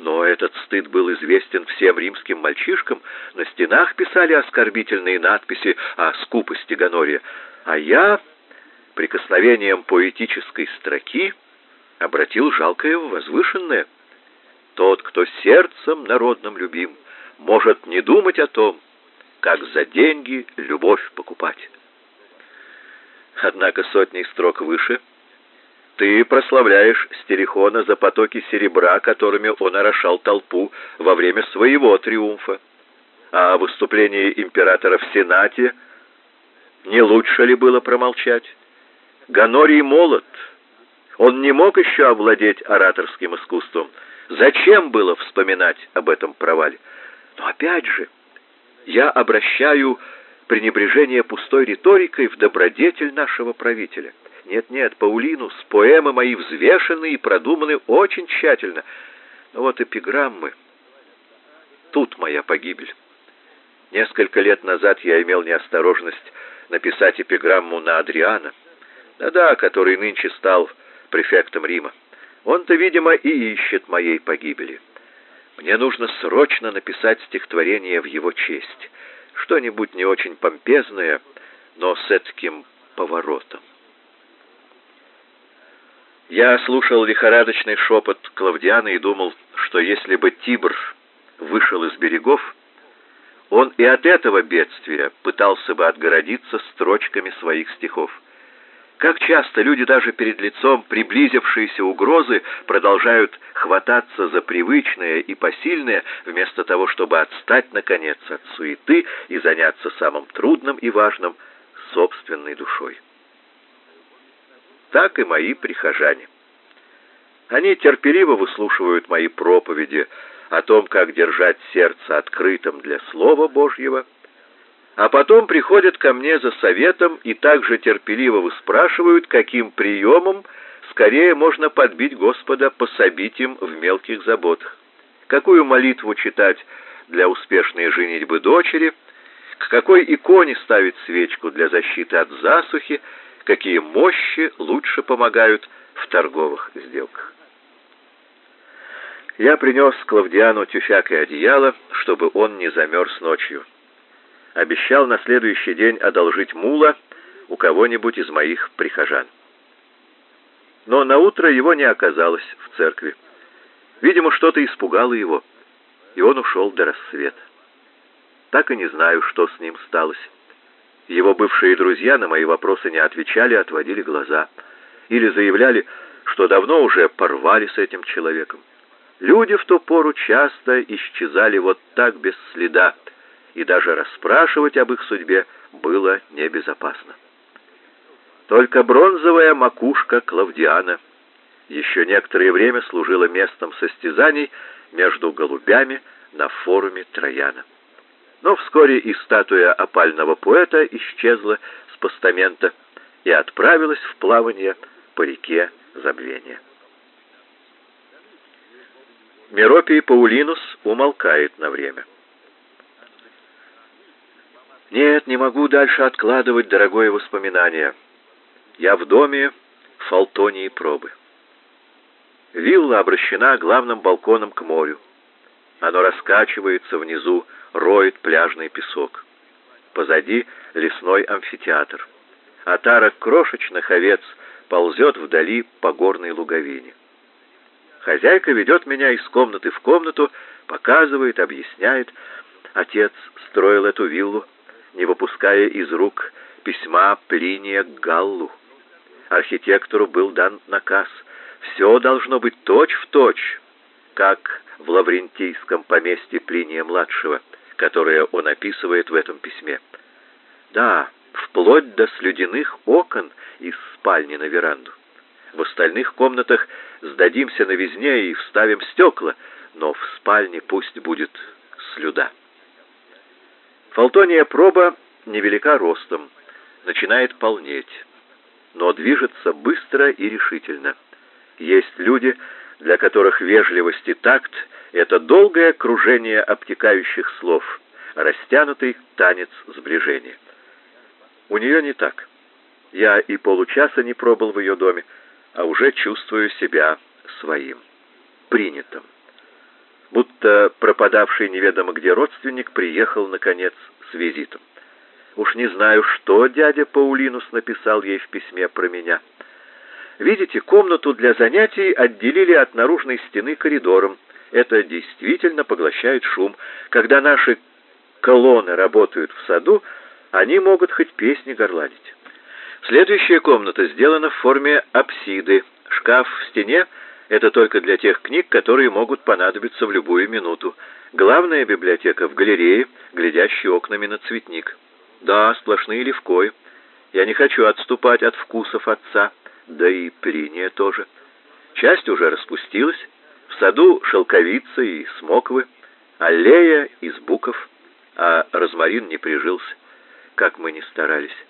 Но этот стыд был известен всем римским мальчишкам, на стенах писали оскорбительные надписи о скупости Ганория, а я прикосновением поэтической строки обратил жалкое в возвышенное — тот, кто сердцем народным любим, может не думать о том, как за деньги любовь покупать. Однако сотни строк выше ты прославляешь Стерихона за потоки серебра, которыми он орошал толпу во время своего триумфа. А о выступлении императора в Сенате не лучше ли было промолчать? Ганорий молод. Он не мог еще овладеть ораторским искусством. Зачем было вспоминать об этом провале? Но опять же, я обращаю пренебрежение пустой риторикой в добродетель нашего правителя. Нет-нет, Паулинус, поэмы мои взвешены и продуманы очень тщательно. Но вот эпиграммы. Тут моя погибель. Несколько лет назад я имел неосторожность написать эпиграмму на Адриана. Да-да, который нынче стал префектом Рима. Он-то, видимо, и ищет моей погибели. Мне нужно срочно написать стихотворение в его честь. Что-нибудь не очень помпезное, но с таким поворотом. Я слушал лихорадочный шепот Клавдиана и думал, что если бы Тибр вышел из берегов, он и от этого бедствия пытался бы отгородиться строчками своих стихов. Как часто люди даже перед лицом приблизившейся угрозы продолжают хвататься за привычное и посильное, вместо того, чтобы отстать, наконец, от суеты и заняться самым трудным и важным — собственной душой так и мои прихожане. Они терпеливо выслушивают мои проповеди о том, как держать сердце открытым для Слова Божьего, а потом приходят ко мне за советом и также терпеливо выспрашивают, каким приемом скорее можно подбить Господа пособить им в мелких заботах, какую молитву читать для успешной женитьбы дочери, к какой иконе ставить свечку для защиты от засухи, какие мощи лучше помогают в торговых сделках. Я принес Клавдиану тюфяк и одеяло, чтобы он не замерз ночью. Обещал на следующий день одолжить мула у кого-нибудь из моих прихожан. Но на утро его не оказалось в церкви. Видимо, что-то испугало его, и он ушел до рассвета. Так и не знаю, что с ним сталось. Его бывшие друзья на мои вопросы не отвечали, отводили глаза. Или заявляли, что давно уже порвали с этим человеком. Люди в ту пору часто исчезали вот так без следа, и даже расспрашивать об их судьбе было небезопасно. Только бронзовая макушка Клавдиана еще некоторое время служила местом состязаний между голубями на форуме Трояна. Но вскоре и статуя опального поэта исчезла с постамента и отправилась в плавание по реке Забвения. Меропий Паулинус умолкает на время. Нет, не могу дальше откладывать дорогое воспоминание. Я в доме Фалтонии пробы. Вилла обращена главным балконом к морю. Оно раскачивается внизу, роет пляжный песок. Позади лесной амфитеатр. Отара крошечных овец ползет вдали по горной луговине. Хозяйка ведет меня из комнаты в комнату, показывает, объясняет. Отец строил эту виллу, не выпуская из рук письма Плиния Галлу. Архитектору был дан наказ. Все должно быть точь-в-точь, точь, как в Лаврентийском поместье Плиния-младшего которое он описывает в этом письме. Да, вплоть до слюдяных окон из спальни на веранду. В остальных комнатах сдадимся новизне и вставим стекла, но в спальне пусть будет слюда. Фалтония проба невелика ростом, начинает полнеть, но движется быстро и решительно. Есть люди, для которых вежливость и такт — это долгое кружение обтекающих слов, растянутый танец сближения. У нее не так. Я и получаса не пробыл в ее доме, а уже чувствую себя своим, принятым. Будто пропадавший неведомо где родственник приехал, наконец, с визитом. Уж не знаю, что дядя Паулинус написал ей в письме про меня — Видите, комнату для занятий отделили от наружной стены коридором. Это действительно поглощает шум. Когда наши колонны работают в саду, они могут хоть песни горланить. Следующая комната сделана в форме апсиды. Шкаф в стене — Это только для тех книг, которые могут понадобиться в любую минуту. Главная библиотека в галерее, глядящей окнами на цветник. Да, сплошные левкои. Я не хочу отступать от вкусов отца, да и приния тоже. Часть уже распустилась. В саду шелковица и смоквы, аллея из буков, а розмарин не прижился, как мы ни старались.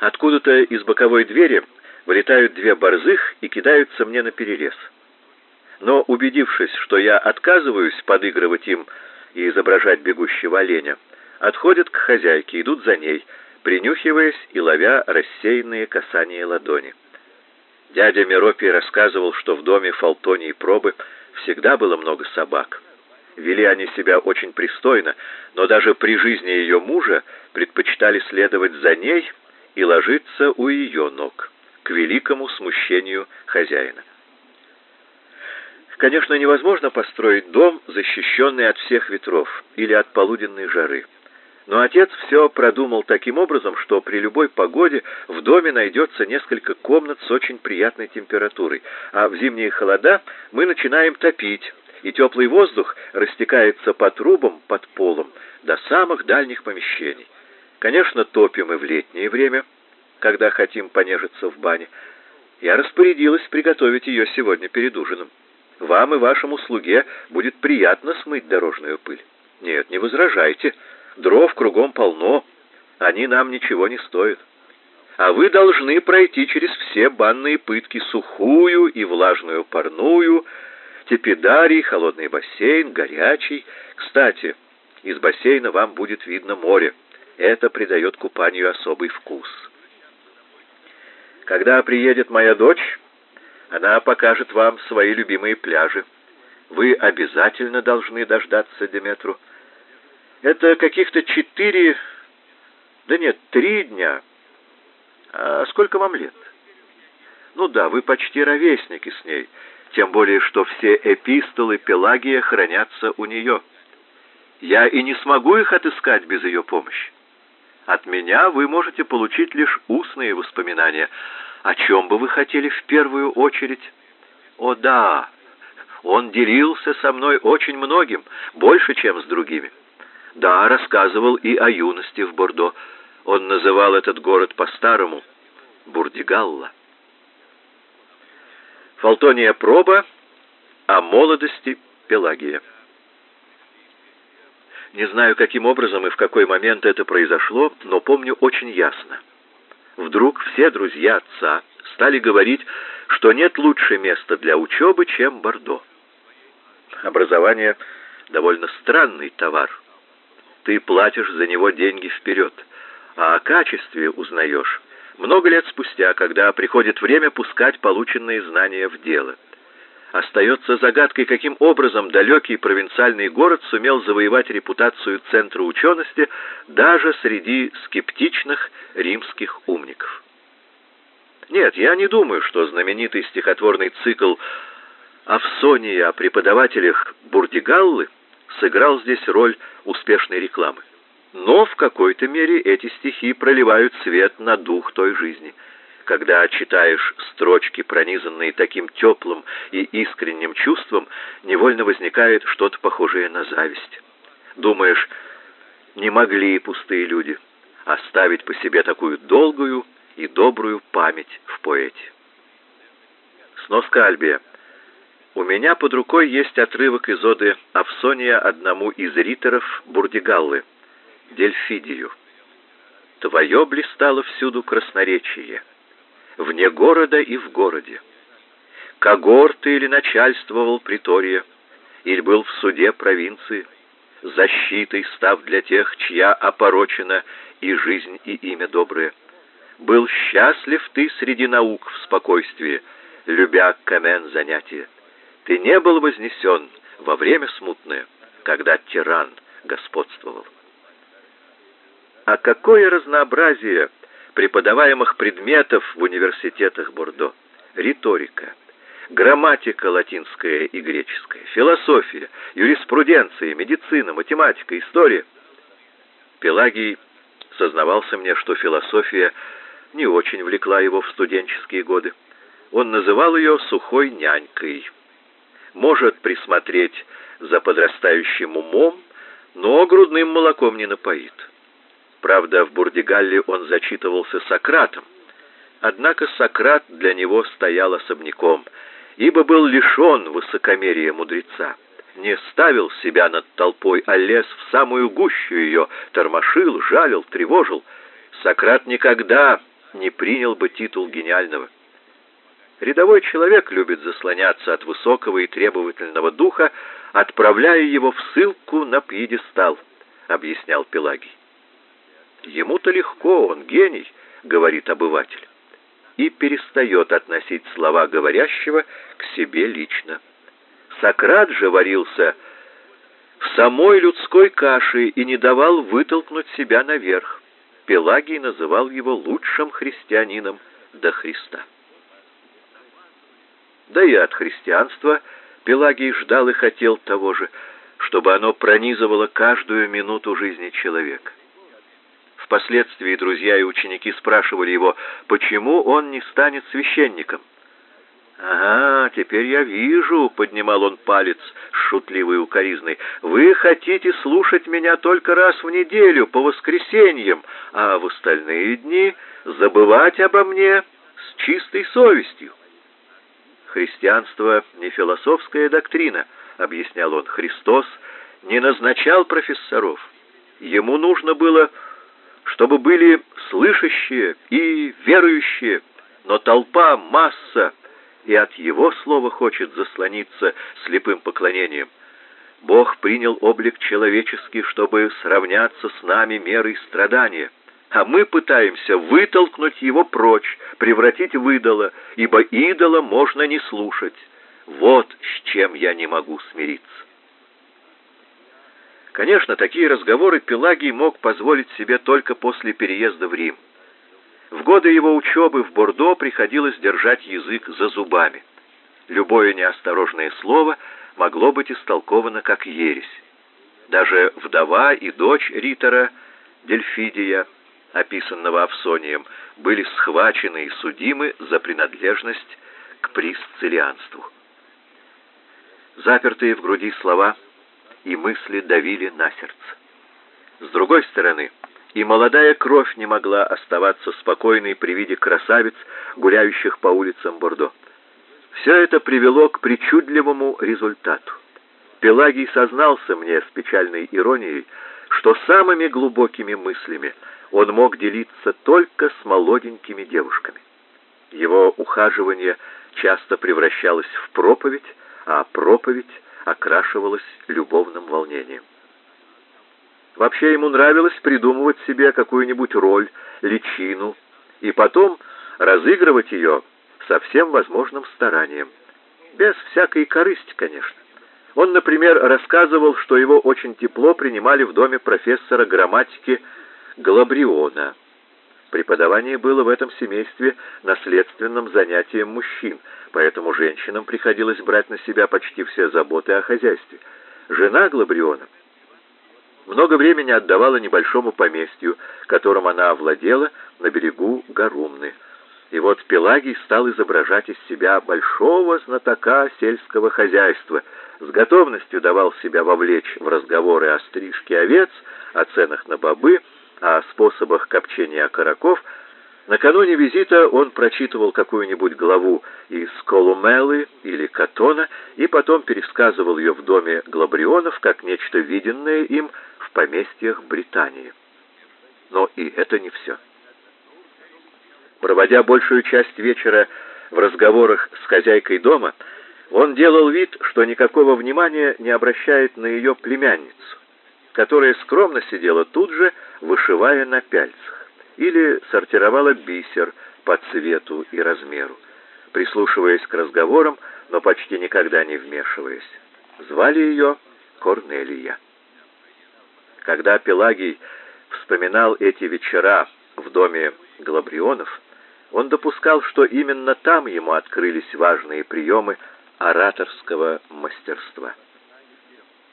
Откуда-то из боковой двери вылетают две борзых и кидаются мне на перерез. Но, убедившись, что я отказываюсь подыгрывать им и изображать бегущего оленя, отходят к хозяйке, идут за ней, принюхиваясь и ловя рассеянные касания ладони. Дядя Миропий рассказывал, что в доме Фалтони и Пробы всегда было много собак. Вели они себя очень пристойно, но даже при жизни ее мужа предпочитали следовать за ней и ложиться у ее ног к великому смущению хозяина. Конечно, невозможно построить дом, защищенный от всех ветров или от полуденной жары. Но отец все продумал таким образом, что при любой погоде в доме найдется несколько комнат с очень приятной температурой, а в зимние холода мы начинаем топить, и теплый воздух растекается по трубам под полом до самых дальних помещений. Конечно, топим и в летнее время – когда хотим понежиться в бане. Я распорядилась приготовить ее сегодня перед ужином. Вам и вашему слуге будет приятно смыть дорожную пыль. Нет, не возражайте. Дров кругом полно. Они нам ничего не стоят. А вы должны пройти через все банные пытки, сухую и влажную парную, тепидарий, холодный бассейн, горячий. Кстати, из бассейна вам будет видно море. Это придает купанию особый вкус. Когда приедет моя дочь, она покажет вам свои любимые пляжи. Вы обязательно должны дождаться Деметру. Это каких-то четыре, да нет, три дня. А сколько вам лет? Ну да, вы почти ровесники с ней, тем более, что все эпистолы Пелагия хранятся у нее. Я и не смогу их отыскать без ее помощи. От меня вы можете получить лишь устные воспоминания. О чем бы вы хотели в первую очередь? О да, он делился со мной очень многим, больше, чем с другими. Да, рассказывал и о юности в Бордо. Он называл этот город по-старому Бурдигалла. Фалтония проба о молодости Пелагия. Не знаю, каким образом и в какой момент это произошло, но помню очень ясно. Вдруг все друзья отца стали говорить, что нет лучше места для учебы, чем Бордо. Образование — довольно странный товар. Ты платишь за него деньги вперед, а о качестве узнаешь много лет спустя, когда приходит время пускать полученные знания в дело. Остается загадкой, каким образом далекий провинциальный город сумел завоевать репутацию центра учености даже среди скептичных римских умников. Нет, я не думаю, что знаменитый стихотворный цикл «Авсония» о преподавателях Бурдигаллы сыграл здесь роль успешной рекламы. Но в какой-то мере эти стихи проливают свет на дух той жизни – когда читаешь строчки, пронизанные таким теплым и искренним чувством, невольно возникает что-то похожее на зависть. Думаешь, не могли пустые люди оставить по себе такую долгую и добрую память в поэте. Сноска Альбия. У меня под рукой есть отрывок из оды Авсония одному из риторов Бурдигаллы, Дельфидию. Твое блистало всюду красноречие вне города и в городе. Когорты или начальствовал притория, или был в суде провинции, защитой став для тех, чья опорочена и жизнь, и имя доброе. Был счастлив ты среди наук в спокойствии, любя камен занятия. Ты не был вознесен во время смутное, когда тиран господствовал. А какое разнообразие преподаваемых предметов в университетах Бордо. Риторика, грамматика латинская и греческая, философия, юриспруденция, медицина, математика, история. Пелагий сознавался мне, что философия не очень влекла его в студенческие годы. он называл ее сухой нянькой. Может присмотреть за подрастающим умом, но грудным молоком не напоит. Правда, в Бурдигалле он зачитывался Сократом, однако Сократ для него стоял особняком, ибо был лишен высокомерия мудреца не ставил себя над толпой, а лез в самую гущу ее, тормошил, жалил, тревожил. Сократ никогда не принял бы титул гениального. Рядовой человек любит заслоняться от высокого и требовательного духа, отправляя его в ссылку на пьедестал, объяснял Пелагий. Ему-то легко, он гений, говорит обыватель, и перестает относить слова говорящего к себе лично. Сократ же варился в самой людской каше и не давал вытолкнуть себя наверх. Пелагий называл его лучшим христианином до Христа. Да и от христианства Пелагий ждал и хотел того же, чтобы оно пронизывало каждую минуту жизни человека. Впоследствии друзья и ученики спрашивали его, почему он не станет священником. «Ага, теперь я вижу», — поднимал он палец с шутливой укоризной, «вы хотите слушать меня только раз в неделю, по воскресеньям, а в остальные дни забывать обо мне с чистой совестью». «Христианство не философская доктрина», — объяснял он. «Христос не назначал профессоров. Ему нужно было, чтобы были слышащие и верующие, но толпа, масса, и от его слова хочет заслониться слепым поклонением. Бог принял облик человеческий, чтобы сравняться с нами мерой страдания, а мы пытаемся вытолкнуть его прочь, превратить в идола, ибо идола можно не слушать. Вот с чем я не могу смириться. Конечно, такие разговоры Пелагий мог позволить себе только после переезда в Рим. В годы его учебы в Бордо приходилось держать язык за зубами. Любое неосторожное слово могло быть истолковано как ересь. Даже вдова и дочь Ритора, Дельфидия, описанного Авсонием, были схвачены и судимы за принадлежность к присциллианству. Запертые в груди слова и мысли давили на сердце. С другой стороны, и молодая кровь не могла оставаться спокойной при виде красавиц, гуляющих по улицам Бордо. Все это привело к причудливому результату. Пелагий сознался мне с печальной иронией, что самыми глубокими мыслями он мог делиться только с молоденькими девушками. Его ухаживание часто превращалось в проповедь, а проповедь окрашивалась любовным волнением. Вообще ему нравилось придумывать себе какую-нибудь роль, личину, и потом разыгрывать ее со всем возможным старанием. Без всякой корысти, конечно. Он, например, рассказывал, что его очень тепло принимали в доме профессора грамматики Галабриона. Преподавание было в этом семействе наследственным занятием мужчин, поэтому женщинам приходилось брать на себя почти все заботы о хозяйстве. Жена Глабриона много времени отдавала небольшому поместью, которым она овладела на берегу Гарумны. И вот Пелагий стал изображать из себя большого знатока сельского хозяйства, с готовностью давал себя вовлечь в разговоры о стрижке овец, о ценах на бобы, о способах копчения окороков, Накануне визита он прочитывал какую-нибудь главу из Колумелы или Катона и потом пересказывал ее в доме Глабрионов как нечто виденное им в поместьях Британии. Но и это не все. Проводя большую часть вечера в разговорах с хозяйкой дома, он делал вид, что никакого внимания не обращает на ее племянницу, которая скромно сидела тут же, вышивая на пяльцах или сортировала бисер по цвету и размеру, прислушиваясь к разговорам, но почти никогда не вмешиваясь. Звали ее Корнелия. Когда Пелагий вспоминал эти вечера в доме Глабрионов, он допускал, что именно там ему открылись важные приемы ораторского мастерства.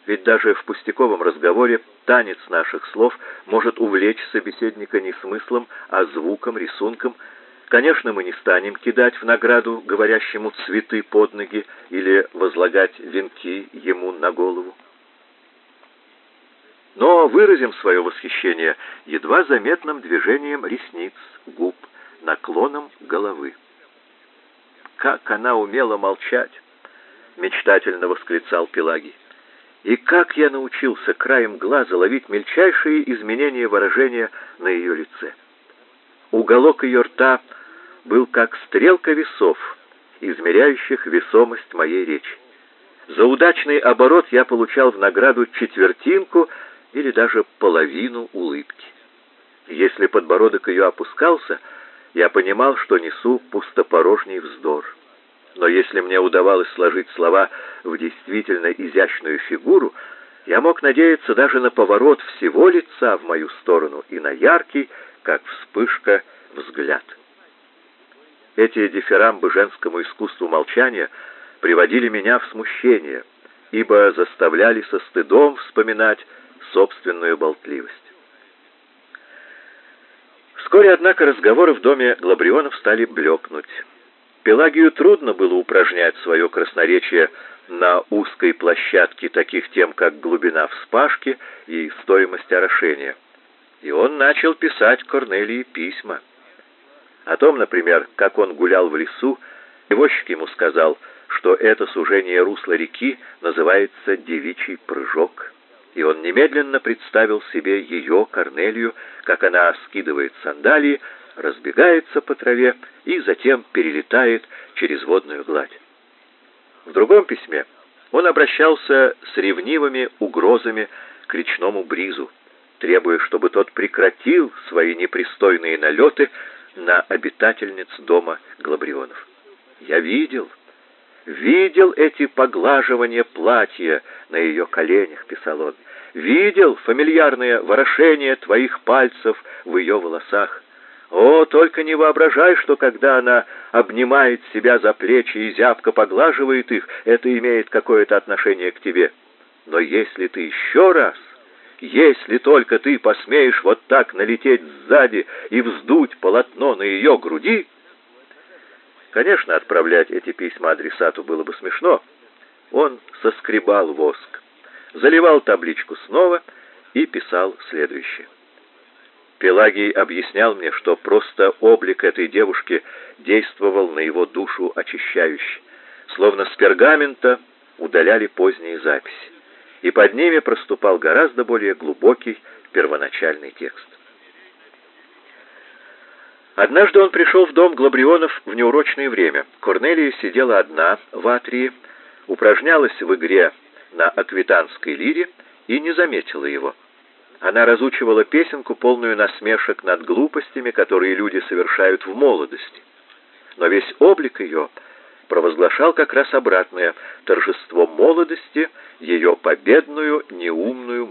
Ведь даже в пустяковом разговоре танец наших слов может увлечь собеседника не смыслом, а звуком, рисунком, Конечно, мы не станем кидать в награду говорящему цветы под ноги или возлагать венки ему на голову. Но выразим свое восхищение едва заметным движением ресниц, губ, наклоном головы. Как она умела молчать, мечтательно восклицал Пелагий. И как я научился краем глаза ловить мельчайшие изменения выражения на ее лице. Уголок ее рта был как стрелка весов, измеряющих весомость моей речи. За удачный оборот я получал в награду четвертинку или даже половину улыбки. Если подбородок ее опускался, я понимал, что несу пустопорожний вздор. Но если мне удавалось сложить слова в действительно изящную фигуру, я мог надеяться даже на поворот всего лица в мою сторону и на яркий, как вспышка, взгляд. Эти дифирамбы женскому искусству молчания приводили меня в смущение, ибо заставляли со стыдом вспоминать собственную болтливость. Вскоре, однако, разговоры в доме Глабрионов стали блекнуть. Пелагию трудно было упражнять свое красноречие на узкой площадке таких тем, как глубина вспашки и стоимость орошения. И он начал писать Корнелии письма. О том, например, как он гулял в лесу, Девозчик ему сказал, что это сужение русла реки называется «девичий прыжок» и он немедленно представил себе ее, Корнелию, как она скидывает сандалии, разбегается по траве и затем перелетает через водную гладь. В другом письме он обращался с ревнивыми угрозами к речному бризу, требуя, чтобы тот прекратил свои непристойные налеты на обитательниц дома Глабрионов. «Я видел, видел эти поглаживания платья на ее коленях», — писал он, видел фамильярное ворошение твоих пальцев в ее волосах. О, только не воображай, что когда она обнимает себя за плечи и зябко поглаживает их, это имеет какое-то отношение к тебе. Но если ты еще раз, если только ты посмеешь вот так налететь сзади и вздуть полотно на ее груди... Конечно, отправлять эти письма адресату было бы смешно. Он соскребал воск заливал табличку снова и писал следующее. Пелагий объяснял мне, что просто облик этой девушки действовал на его душу очищающе, словно с пергамента удаляли поздние записи, и под ними проступал гораздо более глубокий первоначальный текст. Однажды он пришел в дом Глабрионов в неурочное время. Корнелия сидела одна в атрии, упражнялась в игре на аквитанской лире и не заметила его. Она разучивала песенку, полную насмешек над глупостями, которые люди совершают в молодости. Но весь облик ее провозглашал как раз обратное торжество молодости, ее победную неумную